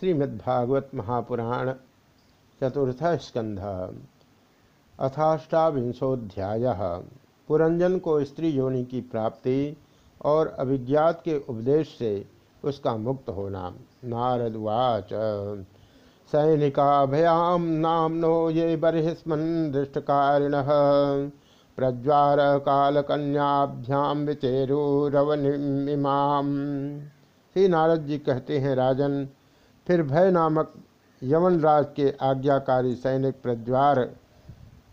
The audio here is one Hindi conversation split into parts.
श्रीमद्भागवत महापुराण चतुर्थ स्कंध अथाष्टाविंशोध्याय पुरंजन को स्त्री योनि की प्राप्ति और अभिज्ञात के उपदेश से उसका मुक्त होना। नारदवाच सैनिकाभयाम नामनो ये बर्हिस्मन् दृष्टकारिण। प्रज्वार कालकन्याभ्याम विचेरुरवनिमाम श्री नारद जी कहते हैं, राजन फिर भय नामक यवन राज के आज्ञाकारी सैनिक प्रज्वार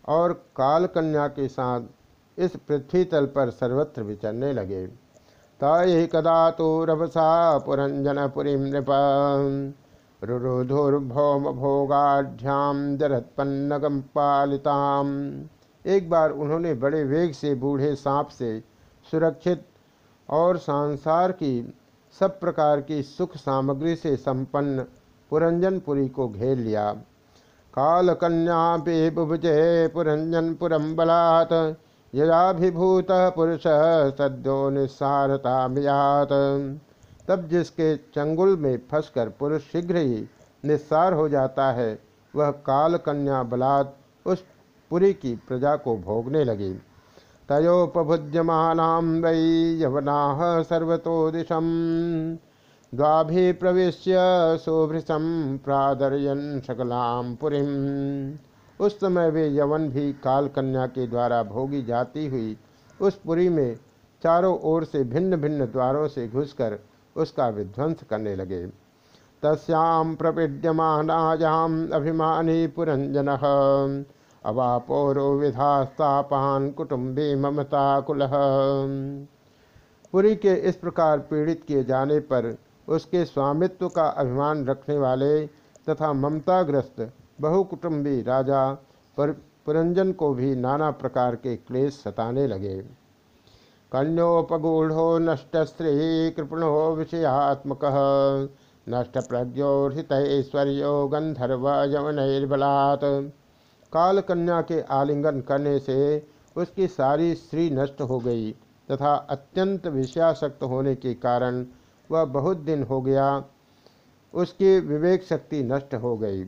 और कालकन्या के साथ इस पृथ्वी तल पर सर्वत्र विचरने लगे। तय कदा तो रभसा पुरंजनपुरी नृप। रुरुधुर्भौम भोगाढ़्याम जरत्पन्नगम पालिताम। एक बार उन्होंने बड़े वेग से बूढ़े सांप से सुरक्षित और संसार की सब प्रकार की सुख सामग्री से संपन्न पुरंजनपुरी को घेर लिया। काल कन्या पे बुभुजे पुरंजनपुरम बलात्, यदाभिभूत पुरुष सद्यो निस्सारता मियात। तब जिसके चंगुल में फंसकर पुरुष शीघ्र ही निस्सार हो जाता है, वह काल कन्या बलात् उस पुरी की प्रजा को भोगने लगी। तयोपभुज्यमानां वै यवनाः सर्वतो दिशं द्वाभिः प्रवेश्य शोभृशं प्रादर्यन सकलां पुरीम् उस समय वे यवन भी काल कन्या के द्वारा भोगी जाती हुई उस पुरी में चारों ओर से भिन्न भिन्न द्वारों से घुसकर उसका विध्वंस करने लगे। तस्याम प्रपीड्यमानायाम अभिमानी पुरंजन। अवापोरो विधास्तापान कुटुम्बी ममता कुल पुरी के इस प्रकार पीड़ित किए जाने पर उसके स्वामित्व का अभिमान रखने वाले तथा ममताग्रस्त बहुकुटुम्बी राजा पर पुरंजन को भी नाना प्रकार के क्लेश सताने लगे। कन्योपगूढ़ो नष्ट स्त्री कृपणो विषयात्मक, नष्ट प्रज्ञो हित ऐश्वर्यो गंधर्व यवनैर्बलात्। काल कन्या के आलिंगन करने से उसकी सारी स्त्री नष्ट हो गई तथा अत्यंत विषयासक्त होने के कारण वह बहुत दिन हो गया उसकी विवेक शक्ति नष्ट हो गई।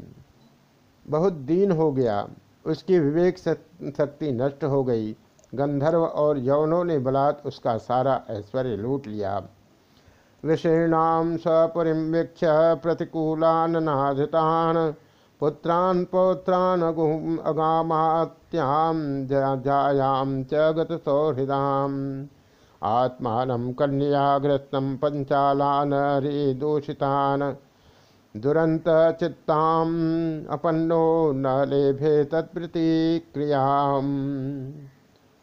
बहुत दिन हो गया, उसकी विवेक शक्ति नष्ट हो गई। गंधर्व और यौनों ने बलात् उसका सारा ऐश्वर्य लूट लिया। विषीणाम सपुरी प्रतिकूलान नाधितान पुत्रान् पौत्रान् अगामात्यां जायां च गतसौहृदाम्। आत्मानं कन्याग्रस्तं पञ्चालानरिदूषितान् दुरन्तचित्ताम् अपन्नो न लेभे तत्प्रतिक्रियाम्।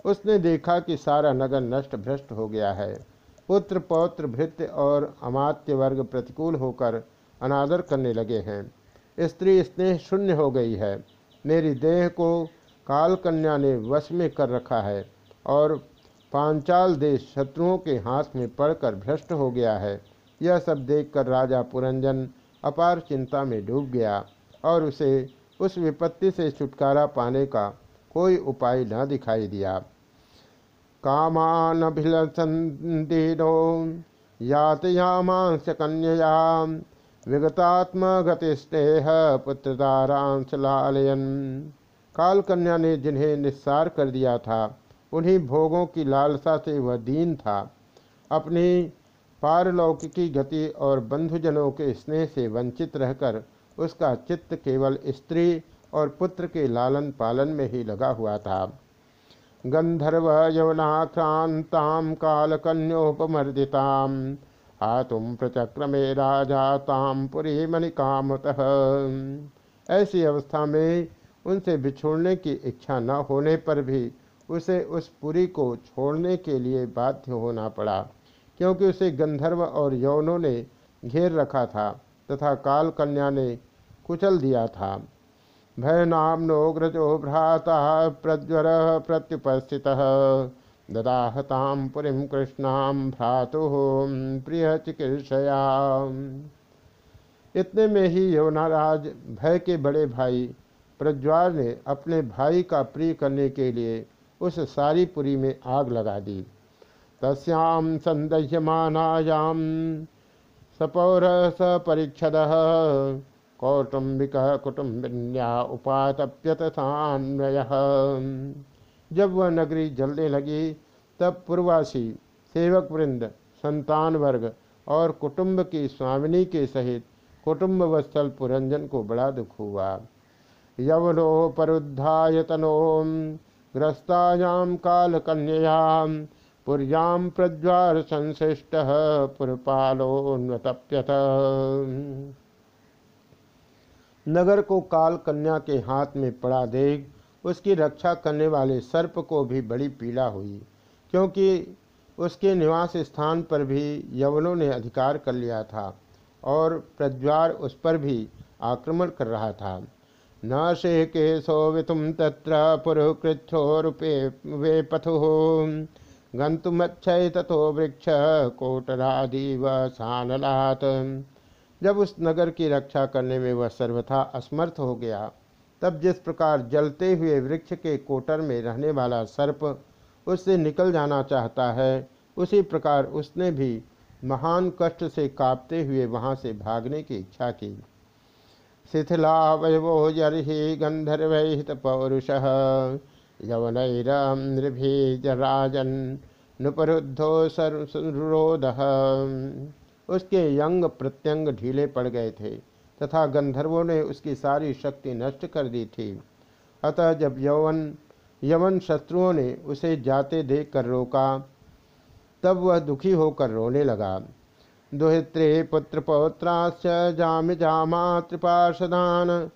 उसने देखा कि सारा नगर नष्ट भ्रष्ट हो गया है। पुत्र पौत्र भृत्य और अमात्य वर्ग प्रतिकूल होकर अनादर करने लगे हैं। स्त्री स्नेह शून्य हो गई है। मेरी देह को काल कन्या ने वश में कर रखा है और पांचाल देश शत्रुओं के हाथ में पड़कर भ्रष्ट हो गया है। यह सब देखकर राजा पुरंजन अपार चिंता में डूब गया और उसे उस विपत्ति से छुटकारा पाने का कोई उपाय न दिखाई दिया। कामान भिलसंदीनो यातयामांस कन्या विगतात्मगतिस्नेह पुत्रदारांश लालयन काल कन्या ने जिन्हें निस्सार कर दिया था, उन्हीं भोगों की लालसा से वह दीन था। अपनी पारलौकिकी गति और बंधुजनों के स्नेह से वंचित रहकर उसका चित्त केवल स्त्री और पुत्र के लालन पालन में ही लगा हुआ था। गंधर्व यवनाक्रांताम कालकन्योपमर्दिताम हातुम प्रचक्रमे राजा ताम पुरी मणिकामत ऐसी अवस्था में उनसे बिछोड़ने की इच्छा न होने पर भी उसे उस पुरी को छोड़ने के लिए बाध्य होना पड़ा, क्योंकि उसे गंधर्व और यौनों ने घेर रखा था तथा काल कन्या ने कुचल दिया था। भय नाम नोग्रजो भ्राता प्रज्वर प्रत्युपस्थित। ददाहताम पुरीम कृष्णाम भ्रातु प्रिय चिकित्सया इतने में ही यवनाराज भय के बड़े भाई प्रज्वाल ने अपने भाई का प्रिय करने के लिए उस सारी पुरी में आग लगा दी। तस्याम संदह्यमानायाम सपौर स परीक्षद कौटुंबिक कुटुम्बिन्या उपातप्यतन्वय जब वह नगरी जलने लगी, तब पूर्वासी सेवक वृंद, संतान वर्ग और कुटुंब की स्वामिनी के सहित कुटुंब वत्सल पुरंजन को बड़ा दुख हुआ। यवनो परुद्धायतनो ग्रस्तायाम काल कन्याम पुर्याम प्रज्वार संश्रेष्ट पुरपालोन्वतप्यत। नगर को काल कन्या के हाथ में पड़ा देख उसकी रक्षा करने वाले सर्प को भी बड़ी पीड़ा हुई, क्योंकि उसके निवास स्थान पर भी यवनों ने अधिकार कर लिया था और प्रज्वार उस पर भी आक्रमण कर रहा था। न शे के सोवितुम तत्र पुरुकृच्छो वे पथु। गंतुमच्छय तथो वृक्ष कोटरादि व सानलात। जब उस नगर की रक्षा करने में वह सर्वथा असमर्थ हो गया तब जिस प्रकार जलते हुए वृक्ष के कोटर में रहने वाला सर्प उससे निकल जाना चाहता है, उसी प्रकार उसने भी महान कष्ट से कांपते हुए वहाँ से भागने की इच्छा की। शिथिला वयवो जर्हि गंधर्वहित पौरुष यवनैरभीजराजन नुपरुद्धो सरोध उसके यंग प्रत्यंग ढीले पड़ गए थे। तथा गंधर्वों ने उसकी सारी शक्ति नष्ट कर दी थी। अतः जब यौवन, यवन शत्रुओं ने उसे जाते देख कर रोका, तब वह दुखी होकर रोने लगा। दुहित्रे पुत्र पौत्राश्च जाम जामा त्रिपार्षदान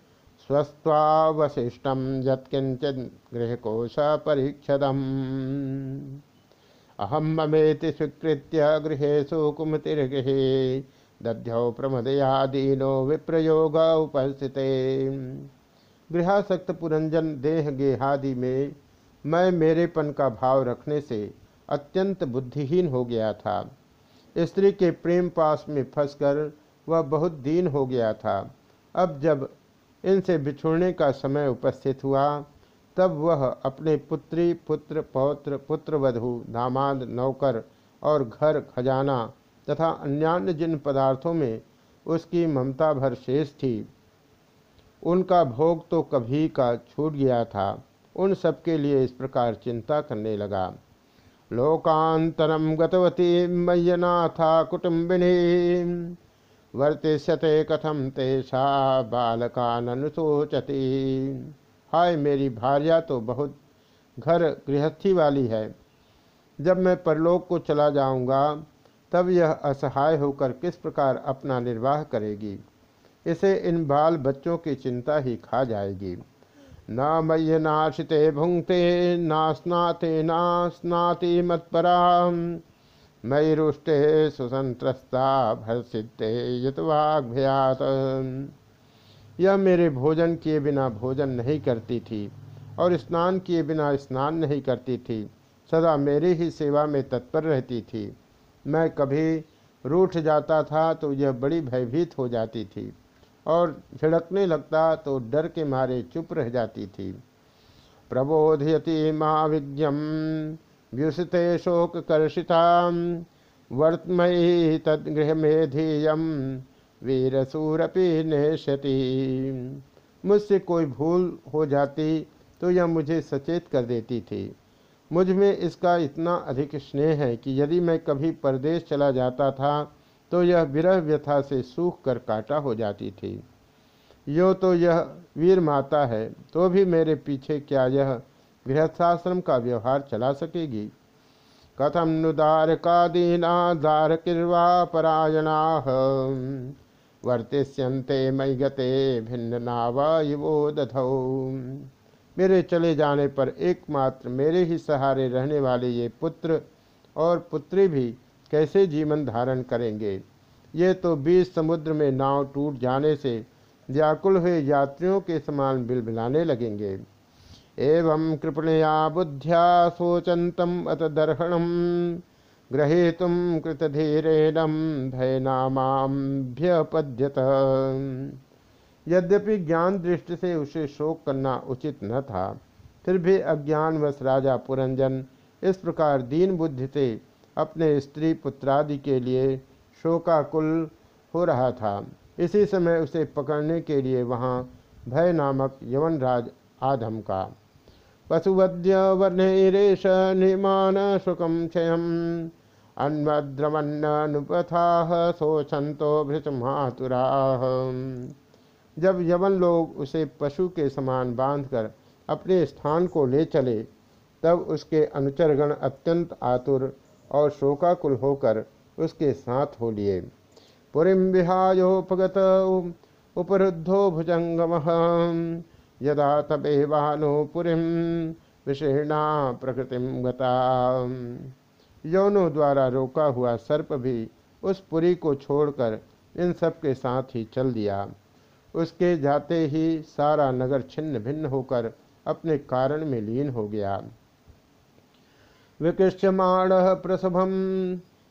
स्वस्थ्वावशिष्टम यत्किंचन गृहकोश परीक्षदम अहम ममेति स्वीकृत्य गृहेशु कुमतिर्गृहे। दध्यौ प्रमदया दीनो विप्रयोग उपस्थित। गृहासक्त पुरंजन देह गेहादि में मैं मेरेपन का भाव रखने से अत्यंत बुद्धिहीन हो गया था। स्त्री के प्रेम पास में फंसकर वह बहुत दीन हो गया था। अब जब इनसे बिछुड़ने का समय उपस्थित हुआ, तब वह अपने पुत्री, पुत्र, पौत्र, पुत्रवधु, दामाद, नौकर और घर खजाना तथा अन्यान्य जिन पदार्थों में उसकी ममता भर शेष थी, उनका भोग तो कभी का छूट गया था। उन सबके लिए इस प्रकार चिंता करने लगा। लोकांतरम गतवती मय्यनाथा कुटुंबिनी, वर्तिष्यते कथम तेषा बालकानुशोचती हाय मेरी भार्या तो बहुत घर गृहस्थी वाली है। जब मैं परलोक को चला जाऊँगा तब यह असहाय होकर किस प्रकार अपना निर्वाह करेगी? इसे इन बाल बच्चों की चिंता ही खा जाएगी। न मय्य नाशिते भुंगते ना स्नाते, ना स्नाति मत्परा मयि रुष्टे सुसंत्रस्ता भर्षिते यतवाग्भयात। यह मेरे भोजन किए बिना भोजन नहीं करती थी और स्नान किए बिना स्नान नहीं करती थी। सदा मेरी ही सेवा में तत्पर रहती थी। मैं कभी रूठ जाता था तो यह बड़ी भयभीत हो जाती थी और झिड़कने लगता तो डर के मारे चुप रह जाती थी। प्रबोधयति माँ विज्ञम व्युषते शोक कर्षिता वर्तमयी तदगृह मेधीयम वीरसूरपि नेशति मुझसे कोई भूल हो जाती तो यह मुझे सचेत कर देती थी। मुझमें इसका इतना अधिक स्नेह है कि यदि मैं कभी परदेश चला जाता था तो यह विरह व्यथा से सूख कर काटा हो जाती थी। यो तो यह वीर माता है तो भी मेरे पीछे क्या यह गृहस्थाश्रम का व्यवहार चला सकेगी? कथम नुदारका दीना दारकिर्वा परायणा? वर्तिष्यंते मई गते भिन्न दधौ। मेरे चले जाने पर एकमात्र मेरे ही सहारे रहने वाले ये पुत्र और पुत्री भी कैसे जीवन धारण करेंगे? ये तो बीच समुद्र में नाव टूट जाने से व्याकुल हुए यात्रियों के समान बिलबिलाने लगेंगे। एवं कृपणया बुद्ध्या सोचंतम अत दर्शनम ग्रहेतुम कृतधीरेणम भयनामाभ्यपद्यत यद्यपि ज्ञान दृष्टि से उसे शोक करना उचित न था, फिर भी अज्ञानवश राजा पुरंजन इस प्रकार दीन बुद्धि से अपने स्त्री पुत्रादि के लिए शोकाकुल हो रहा था। इसी समय उसे पकड़ने के लिए वहाँ भय नामक यवनराज आधम का। पशुवद्य वर्णेश निमान शुकम क्षय अन्वद्रवन्नुपथा शोचंतो भृतमातुरा जब यवन लोग उसे पशु के समान बांधकर अपने स्थान को ले चले, तब उसके अनुचरगण अत्यंत आतुर और शोकाकुल होकर उसके साथ हो लिए। पुरीम विहायोपगत उपरुद्धो भुजंगम। यदा तबेवानो पुरीम विषीणा प्रकृतिम गता यौनों द्वारा रोका हुआ सर्प भी उस पुरी को छोड़कर इन सब के साथ ही चल दिया। उसके जाते ही सारा नगर छिन्न भिन्न होकर अपने कारण में लीन हो गया। विकृष्यमाण प्रसभम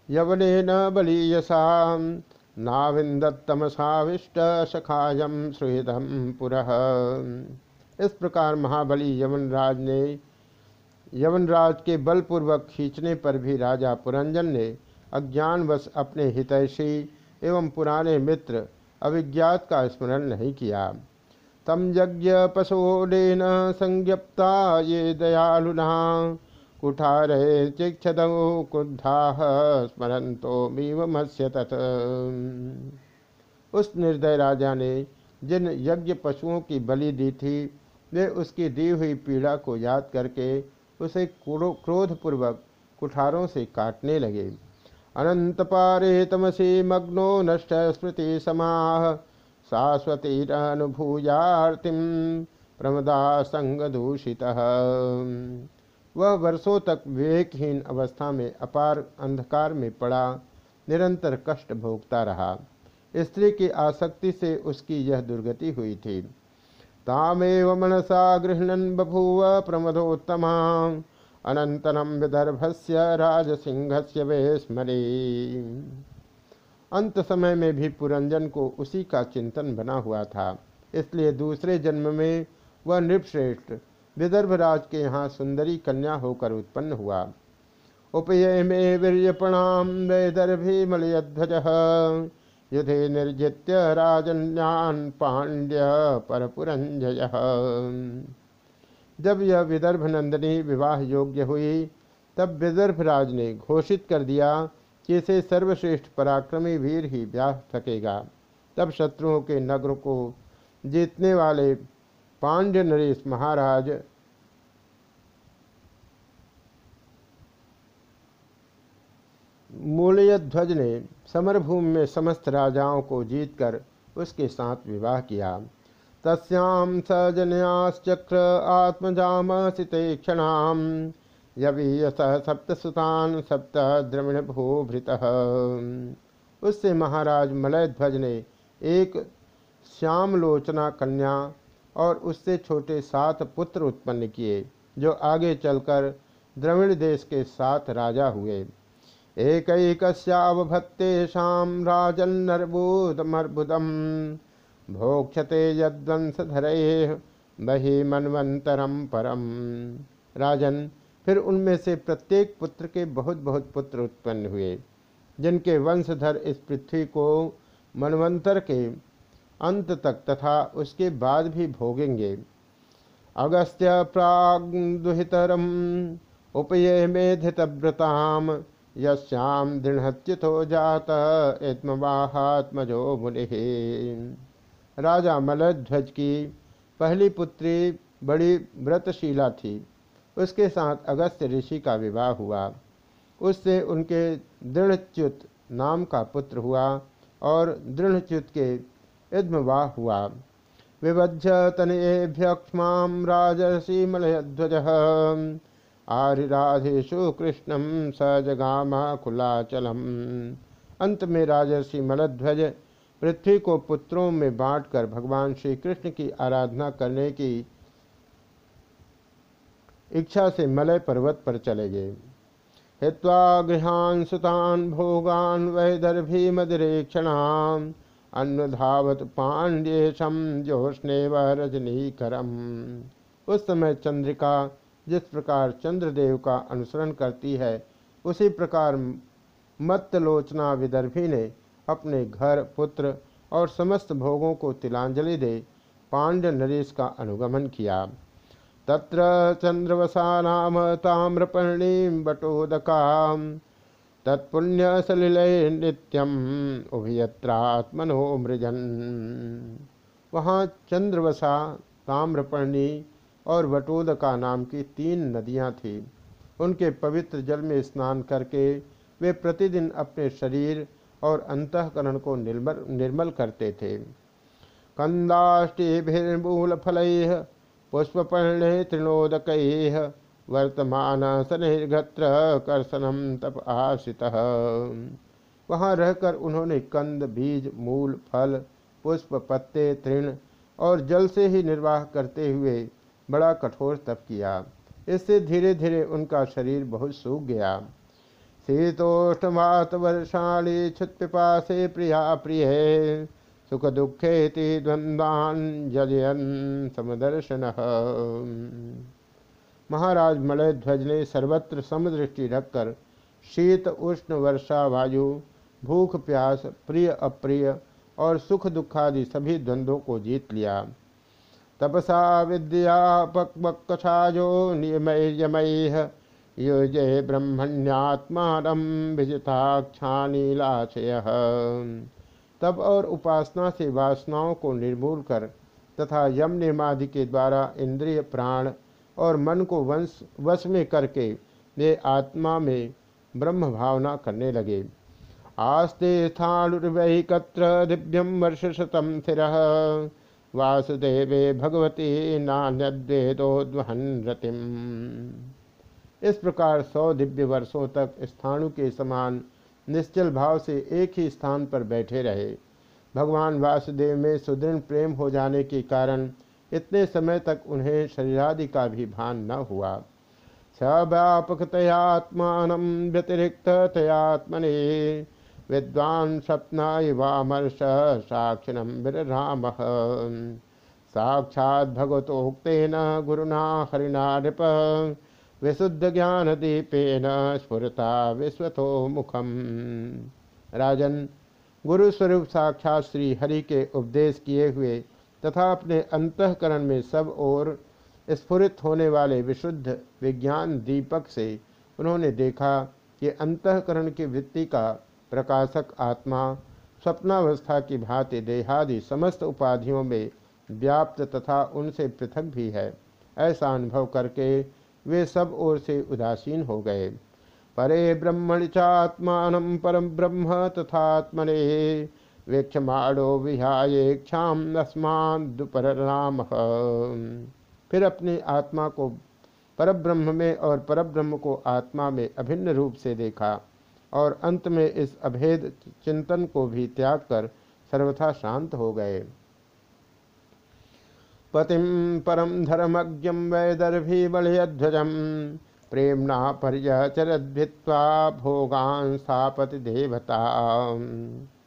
यवने न बलीयसा नाविंदतमसाविष्ट सखायम सुहृदम पुरः। इस प्रकार महाबली यवनराज ने, यवनराज के बलपूर्वक खींचने पर भी राजा पुरंजन ने अज्ञानवश अपने हितैषी एवं पुराने मित्र अभिज्ञात का स्मरण नहीं किया। तम यज्ञ पशोडेन संज्ञप्ता ये दयालुना। कुठारे चिक्षद क्रुद्धा स्मरंतो मीवमस्य तथ उस निर्दय राजा ने जिन यज्ञ पशुओं की बलि दी थी, वे उसकी दी हुई पीड़ा को याद करके उसे क्रोधपूर्वक कुठारों से काटने लगे। अनंत पारे तमसी मग्नो नष्ट स्मृति समाह शाश्वतीरनुभूयार्तिम प्रमदा संग दूषित वह वर्षों तक विवेकहीन अवस्था में अपार अंधकार में पड़ा, निरंतर कष्ट भोगता रहा। स्त्री की आसक्ति से उसकी यह दुर्गति हुई थी। तामेव मनसा गृहणन बभूव प्रमदोत्तमा अनंतरम विदर्भ विदर्भस्य राजसिंहस्य वे स्मरी अंत समय में भी पुरंजन को उसी का चिंतन बना हुआ था। इसलिए दूसरे जन्म में वह नृपश्रेष्ठ विदर्भराज के यहाँ सुंदरी कन्या होकर उत्पन्न हुआ। उपये में वीर्यपणाम वैदर्भी मलयध्वज, युधे निर्जित्य राजन्यान पांड्य परपुरंजय। जब यह विदर्भ नंदिनी विवाह योग्य हुई, तब विदर्भराज ने घोषित कर दिया कि इसे सर्वश्रेष्ठ पराक्रमी वीर ही ब्याह सकेगा। तब शत्रुओं के नगर को जीतने वाले पांड्य नरेश महाराज मूलयध्वज ने समरभूमि में समस्त राजाओं को जीतकर उसके साथ विवाह किया। तस्याम सजनयाश्चक्र आत्मजाम क्षणाम यवीयस सप्तसुतान सप्त द्रविण भूभृत उससे महाराज मलयध्वज ने एक श्यामलोचना कन्या और उससे छोटे सात पुत्र उत्पन्न किए, जो आगे चलकर द्रविण देश के सात राजा हुए। एक शाम राजन्नर्बुदमर्बुदम। भोक्षते यद्वंशधरे बही मनवंतरम परम। राजन, फिर उनमें से प्रत्येक पुत्र के बहुत बहुत पुत्र उत्पन्न हुए, जिनके वंशधर इस पृथ्वी को मनवंतर के अंत तक तथा उसके बाद भी भोगेंगे। अगस्त्य प्रागुहितरम उपये मेधितव्रताम यश्याम दृढ़च्युतो जात इत्मवाहात्मजो मुनि। राजा मलध्वज की पहली पुत्री बड़ी व्रतशीला थी। उसके साथ अगस्त्य ऋषि का विवाह हुआ। उससे उनके दृढ़च्युत नाम का पुत्र हुआ और दृढ़च्युत के इद्मवाह हुआ। विभज्य तनएभ्यक्ष्मा राजसी मलयध्वज। आरिराधेशु कृष्णम स जगामा कुलाचलम। अंत में राजर्षि मलध्वज पृथ्वी को पुत्रों में बांटकर भगवान श्री कृष्ण की आराधना करने की इच्छा से मलय पर्वत पर चले गए। हित्वा गृहान सुतान भोगान वैदर्भी मदिरेक्षणाम अन्वधावत पांड्येशम जोष्णे व रजनी करम उस समय चंद्रिका जिस प्रकार चंद्रदेव का अनुसरण करती है, उसी प्रकार मत्तलोचना विदर्भी ने अपने घर, पुत्र और समस्त भोगों को तिलांजलि दे पांड्य नरेश का अनुगमन किया। तत्र चंद्रवसा नाम ताम्रपर्णी बटोदका तत्पुण्य सलिल नित्यम उभयत्रात्मनो मृजन। वहाँ चंद्रवसा, ताम्रपर्णी और वटोदका नाम की तीन नदियाँ थीं। उनके पवित्र जल में स्नान करके वे प्रतिदिन अपने शरीर और अंतकरण को निर्मल निर्मल करते थे। कंदाष्टिभिर्मूल फल पुष्पर्ण तृणोदक वर्तमान शनिर्घत्र कर्षणम तप आश्रित। वहाँ रहकर उन्होंने कंद, बीज, मूल, फल, पुष्प, पत्ते, तृण और जल से ही निर्वाह करते हुए बड़ा कठोर तप किया। इससे धीरे धीरे उनका शरीर बहुत सूख गया। शीतोष्णमात वर्षाणी पिपासे प्रिया प्रिय सुख दुखे द्वंद्वान जजयन समदर्शन। महाराज मलय ध्वज ने सर्वत्र समदृष्टि रखकर शीत, उष्ण, वर्षा, वायु, भूख, प्यास, प्रिय, अप्रिय और सुख दुखादि सभी द्वंद्वों को जीत लिया। तपसा, विद्या पक्वक्षाजो नियमय योजय ब्रह्मण्यात्मान विजिताक्षानीलाशय तब और उपासना से वासनाओं को निर्मूल कर तथा यम निर्मादि के द्वारा इंद्रिय प्राण और मन को वंश, वश में करके वे आत्मा में ब्रह्म भावना करने लगे। आस्ते स्थाणुर्वैकत्र दिव्यम वर्ष शतम स्थिर। वासुदेवे भगवती नान्यद्वेदोद्वहन रतिम। इस प्रकार सौ दिव्य वर्षों तक स्थाणु के समान निश्चल भाव से एक ही स्थान पर बैठे रहे। भगवान वासुदेव में सुदृढ़ प्रेम हो जाने के कारण इतने समय तक उन्हें शरीरादि का भी भान न हुआ। सव्यापकतयात्मान व्यतिरिक्त तयात्मने विद्वान स्वप्नामर्ष साक्षिणम विराम साक्षात भगवत भगवतोक्न गुरुना हरिना नृप विशुद्ध ज्ञान दीपेन स्फुरता विश्वतो मुखम। राजन गुरु स्वरूप साक्षात श्री हरि के उपदेश किए हुए तथा अपने अंतकरण में सब ओर स्फुरित होने वाले विशुद्ध विज्ञान दीपक से उन्होंने देखा कि अंतकरण की वृत्ति का प्रकाशक आत्मा, स्वप्नावस्था की भांति देहादि समस्त उपाधियों में व्याप्त तथा उनसे पृथक भी है। ऐसा अनुभव करके वे सब ओर से उदासीन हो गए। परे ब्रह्मण चात्मान परम ब्रह्म तथात्मने। वीक्षमाणो विहायेक्षाम दुपर राम फिर अपनी आत्मा को परब्रह्म में और परब्रह्म को आत्मा में अभिन्न रूप से देखा और अंत में इस अभेद चिंतन को भी त्याग कर सर्वथा शांत हो गए। पतिम परम धर्मज्ञम वैदर्भी बलयध्वजम प्रेमणा पर्यचरद्भित्वा भोगान स्थापति देवता।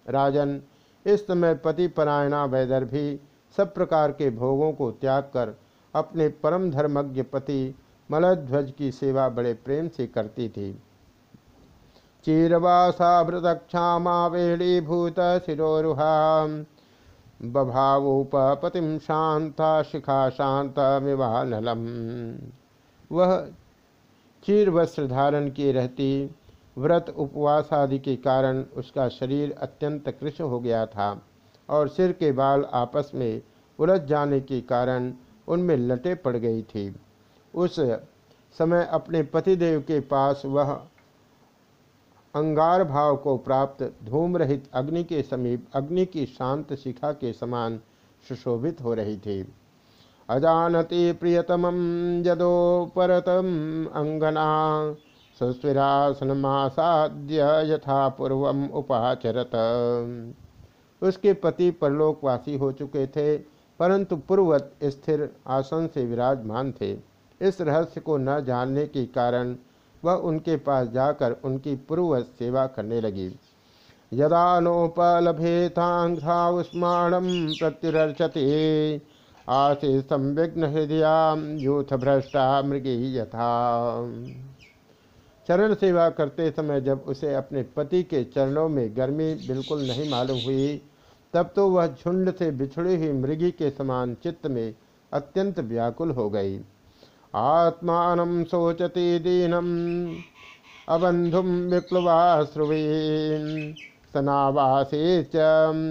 राजन, इस समय पति परायणा वैदर्भी सब प्रकार के भोगों को त्याग कर अपने परम धर्मज्ञ पति मलध्वज की सेवा बड़े प्रेम से करती थी। चीरवासाभृतक्षामावेणीभूत शिरोरुहा। बभावोपपतिम शांता शिखा शांत शांतमिवानलम वह चीर वस्त्र धारण किए रहती, व्रत उपवास आदि के कारण उसका शरीर अत्यंत कृष्ण हो गया था और सिर के बाल आपस में उलझ जाने के कारण उनमें लटे पड़ गई थी। उस समय अपने पतिदेव के पास वह अंगार भाव को प्राप्त धूम रहित अग्नि के समीप, अग्नि की शांत शिखा के समान सुशोभित हो रही थी। अजानति प्रियतम जदो परतम अंगना सुस्विरासनमासाद्य यथा पूर्व उपाचरत। उसके पति परलोकवासी हो चुके थे, परंतु पूर्वत स्थिर आसन से विराजमान थे। इस रहस्य को न जानने के कारण वह उनके पास जाकर उनकी पूर्व सेवा करने लगी। यदा नोपलभेताघ्राउस्माणम प्रत्युरर्चति आसे संविघ्न हृदया यूथ भ्रष्टा मृगी यथा। चरण सेवा करते समय जब उसे अपने पति के चरणों में गर्मी बिल्कुल नहीं मालूम हुई, तब तो वह झुंड से बिछड़ी हुई मृगी के समान चित्त में अत्यंत व्याकुल हो गई। आत्मान सोचती दीनम अबंधुम विप्लवाश्रुवीन। सनावासे च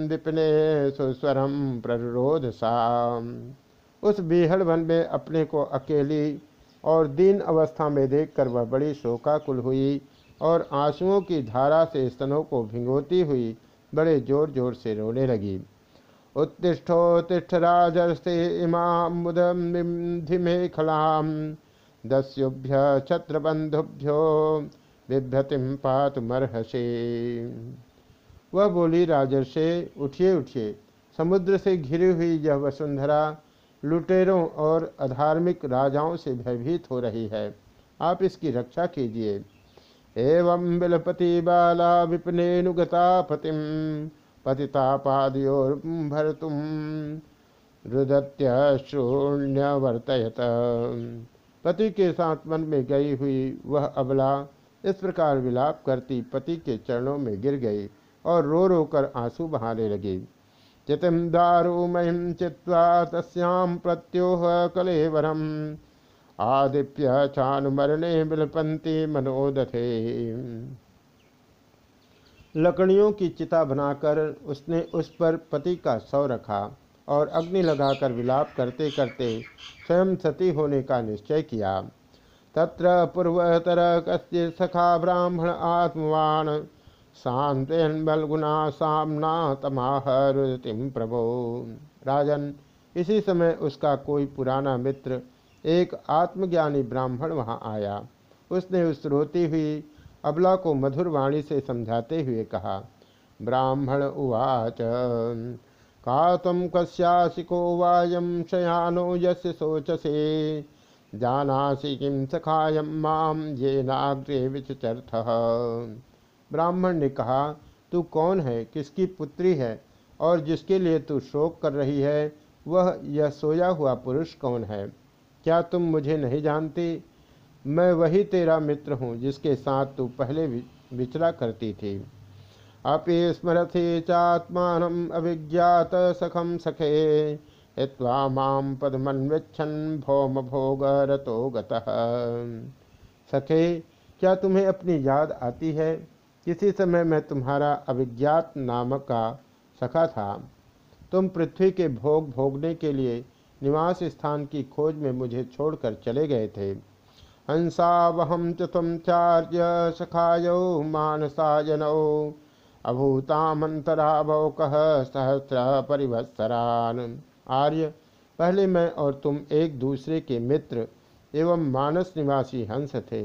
विपिने सुस्वरम प्ररोध सा उस बीहड़ वन में अपने को अकेली और दीन अवस्था में देखकर वह बड़ी शोकाकुल हुई और आंसुओं की धारा से स्तनों को भिंगोती हुई बड़े ज़ोर ज़ोर से रोने लगी। उत्तिष्ठोत्तिष्ठ राजस्ते दस्युभ्य छत्रबंधुभ्यो बिभ्यतिम पातुमर्हसे वह बोली, राजर्षे, उठिए उठिए। समुद्र से घिरी हुई यह वसुंधरा लुटेरों और अधार्मिक राजाओं से भयभीत हो रही है। आप इसकी रक्षा कीजिए। एवं बिलपति बाला विपने विपनेनुगता पतिम पतिता भर तुम रुदत्य शून्य वर्तयत पति के साथ मन में गई हुई वह अबला इस प्रकार विलाप करती पति के चरणों में गिर गई और रो रो कर आँसू बहाने लगी। चितिम दारुमयी चित्वा तस्याम प्रत्योह कलेवरम। आदिप्य चानुमरणे बिलपंती मनोदथे लकड़ियों की चिता बनाकर उसने उस पर पति का सौ रखा और अग्नि लगाकर विलाप करते करते स्वयं सती होने का निश्चय किया। तत्र पूर्वतर कस्य सखा ब्राह्मण आत्मवान। शांतेन बलगुना सामना तमाह रुतिम प्रभो। राजन, इसी समय उसका कोई पुराना मित्र, एक आत्मज्ञानी ब्राह्मण वहाँ आया। उसने उस रोती हुई अबला को मधुर वाणी से समझाते हुए कहा, ब्राह्मण उवाच। का तम कस्यासिको वायम शयानो यश सोचसे जानासी किम सखायम माम ये नाग्रे विचर्थ ब्राह्मण ने कहा, तू कौन है? किसकी पुत्री है? और जिसके लिए तू शोक कर रही है, वह यह सोया हुआ पुरुष कौन है? क्या तुम मुझे नहीं जानती? मैं वही तेरा मित्र हूँ, जिसके साथ तू पहले विचरा करती थी। अपि स्मरथि चात्मान अभिज्ञात सखम सखे हित्वा माम पदमन्विच्छन भौम भोग रतो सखे, क्या तुम्हें अपनी याद आती है? किसी समय मैं तुम्हारा अभिज्ञात नामक का सखा था। तुम पृथ्वी के भोग भोगने के लिए निवास स्थान की खोज में मुझे छोड़कर चले गए थे। हंसावहम च तुम चार्य सखायो मानसायनौ अभूतामंतराभौक सहस्र परिवत्सरान आर्य, पहले मैं और तुम एक दूसरे के मित्र एवं मानस निवासी हंस थे।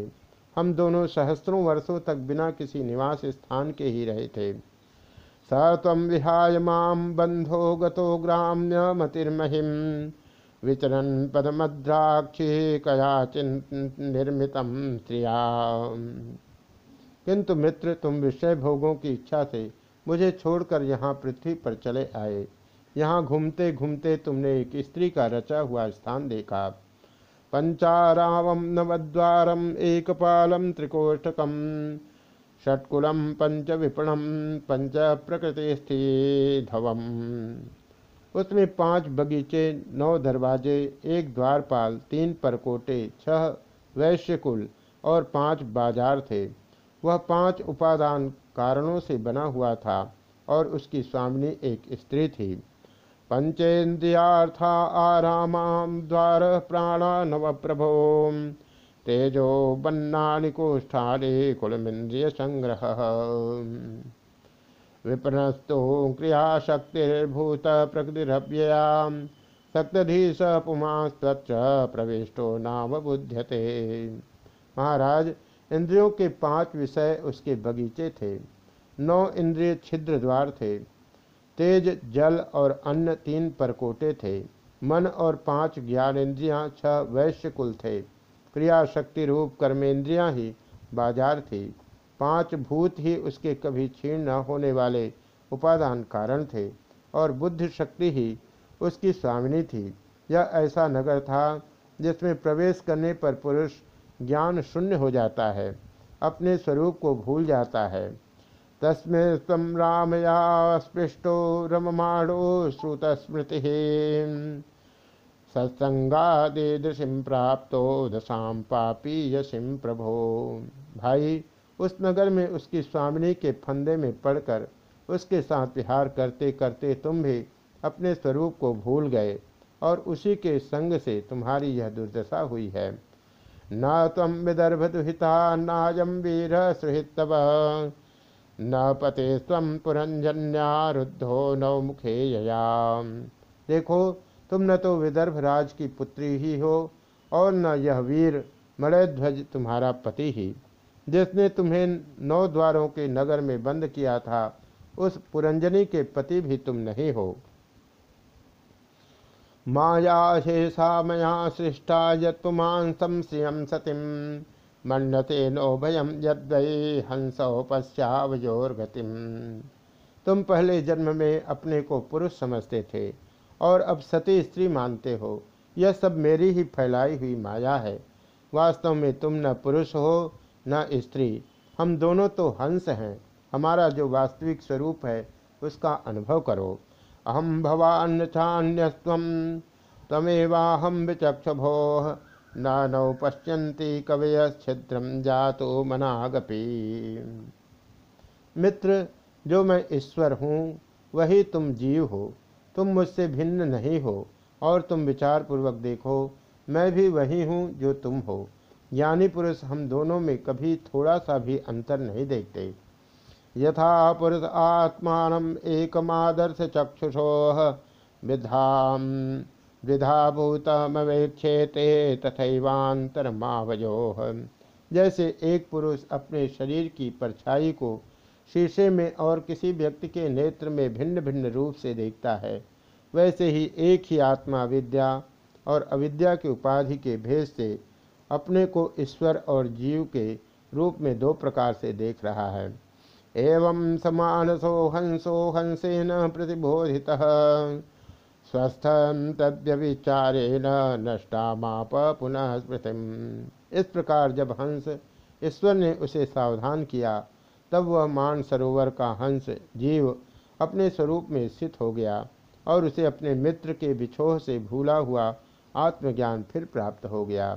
हम दोनों सहस्त्रों वर्षों तक बिना किसी निवास स्थान के ही रहे थे। स तम विहाय माम बंधो गतो ग्राम्य मतिर्महिम। विचरन पदमद्राक्षी कयाचिन निर्मित स्त्रिया। किंतु मित्र, तुम विषय भोगों की इच्छा से मुझे छोड़कर यहाँ पृथ्वी पर चले आए। यहाँ घूमते घूमते तुमने एक स्त्री का रचा हुआ स्थान देखा। पंचारावम नवद्वारम एकपालम त्रिकोष्ठकम षटकुलम पंच विपणम पंच प्रकृति धवम उसमें पाँच बगीचे, नौ दरवाजे, एक द्वारपाल, तीन परकोटे, छह वैश्यकुल और पाँच बाज़ार थे। वह पाँच उपादान कारणों से बना हुआ था और उसकी स्वामिनी एक स्त्री थी। पंचेन्द्रियार्था आराम द्वार प्राणा नव प्रभो। तेजो बन्नानि कोष्ठानि कुलमिंद्रिय संग्रह विपनस्तो क्रियाशक्तिर्भूत प्रकृतिरव्ययाम। सप्तधीश पुमास्तत्र प्रविष्टो नाम बुध्यते। महाराज, इंद्रियों के पाँच विषय उसके बगीचे थे। नौ इंद्रिय छिद्र द्वार थे। तेज, जल और अन्न तीन परकोटे थे। मन और पाँच ज्ञानेन्द्रियाँ छह वैश्य कुल थे। क्रिया शक्ति रूप कर्मेंद्रियाँ ही बाज़ार थी। पाँच भूत ही उसके कभी क्षीण न होने वाले उपादान कारण थे और बुद्ध शक्ति ही उसकी स्वामिनी थी। यह ऐसा नगर था जिसमें प्रवेश करने पर पुरुष ज्ञान शून्य हो जाता है, अपने स्वरूप को भूल जाता है। तस्में तम रामया स्पृष्टो रममाणो श्रुत स्मृति सत्संगादिदृशिम प्राप्तो दशाम पापी यशिम प्रभो। भाई उस नगर में उसकी स्वामिनी के फंदे में पड़कर उसके साथ विहार करते करते तुम भी अपने स्वरूप को भूल गए और उसी के संग से तुम्हारी यह दुर्दशा हुई है। न तम विदर्भ दुहिता नाजम वीर सुहितव न पते स्वम पुरंजन्यारुद्धो नव मुखे ययाम। देखो, तुम न तो विदर्भ राज की पुत्री ही हो और न यह वीर मलयध्वज तुम्हारा पति ही। जिसने तुम्हें नौ द्वारों के नगर में बंद किया था, उस पुरंजनी के पति भी तुम नहीं हो। माया शेषा मया सृष्टा यत्मान संशयम सतीम मन्नते नो भयम यद्वै हंसो पश्चावयोर्गतिम तुम पहले जन्म में अपने को पुरुष समझते थे, और अब सती स्त्री मानते हो। यह सब मेरी ही फैलाई हुई माया है। वास्तव में तुम न पुरुष हो न स्त्री। हम दोनों तो हंस हैं। हमारा जो वास्तविक स्वरूप है, उसका अनुभव करो। अहम भवान चान्यस्व तमेवाहम विचक्षभो। न नौ पश्यंती कवय छिद्रम जातो मनागपी। मित्र, जो मैं ईश्वर हूँ, वही तुम जीव हो। तुम मुझसे भिन्न नहीं हो, और तुम विचार पूर्वक देखो, मैं भी वही हूँ जो तुम हो। ज्ञानी पुरुष हम दोनों में कभी थोड़ा सा भी अंतर नहीं देखते। यथा पुरुष आत्मान एकमादर्श चक्षुषो विधा वृद्धाभूतमेक्षेते तथैवांतरमावयो जैसे एक पुरुष अपने शरीर की परछाई को शीशे में और किसी व्यक्ति के नेत्र में भिन्न भिन्न रूप से देखता है, वैसे ही एक ही आत्मा विद्या और अविद्या की उपाधि के भेद से अपने को ईश्वर और जीव के रूप में दो प्रकार से देख रहा है। एवं समानसो हंसो हंसेन प्रतिबोधित स्वस्थ तद्यविचारेण नष्टा माप पुनः स्मृति इस प्रकार जब हंस ईश्वर ने उसे सावधान किया, तब वह मान सरोवर का हंस जीव अपने स्वरूप में स्थित हो गया और उसे अपने मित्र के बिछोह से भूला हुआ आत्मज्ञान फिर प्राप्त हो गया।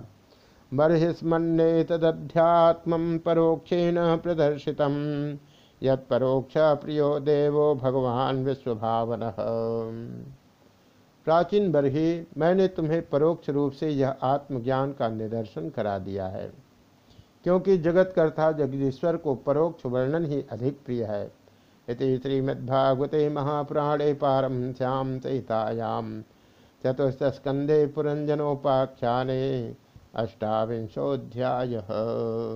बर्हिस्मन्ने तदध्यात्म परोक्षेण प्रदर्शित। यत्परोक्ष प्रियो देवो भगवान विश्वभावन। प्राचीन बरही, मैंने तुम्हें परोक्ष रूप से यह आत्मज्ञान का निदर्शन करा दिया है। क्योंकि जगत कर्ता जगदीश्वर को परोक्ष वर्णन ही अधिक प्रिय है। इति श्रीमद्भागवते महापुराणे पारम श्याम सहितायाम चतुर्थस्कंदे पुरंजनोपाख्याने अष्टाविंशोऽध्यायः।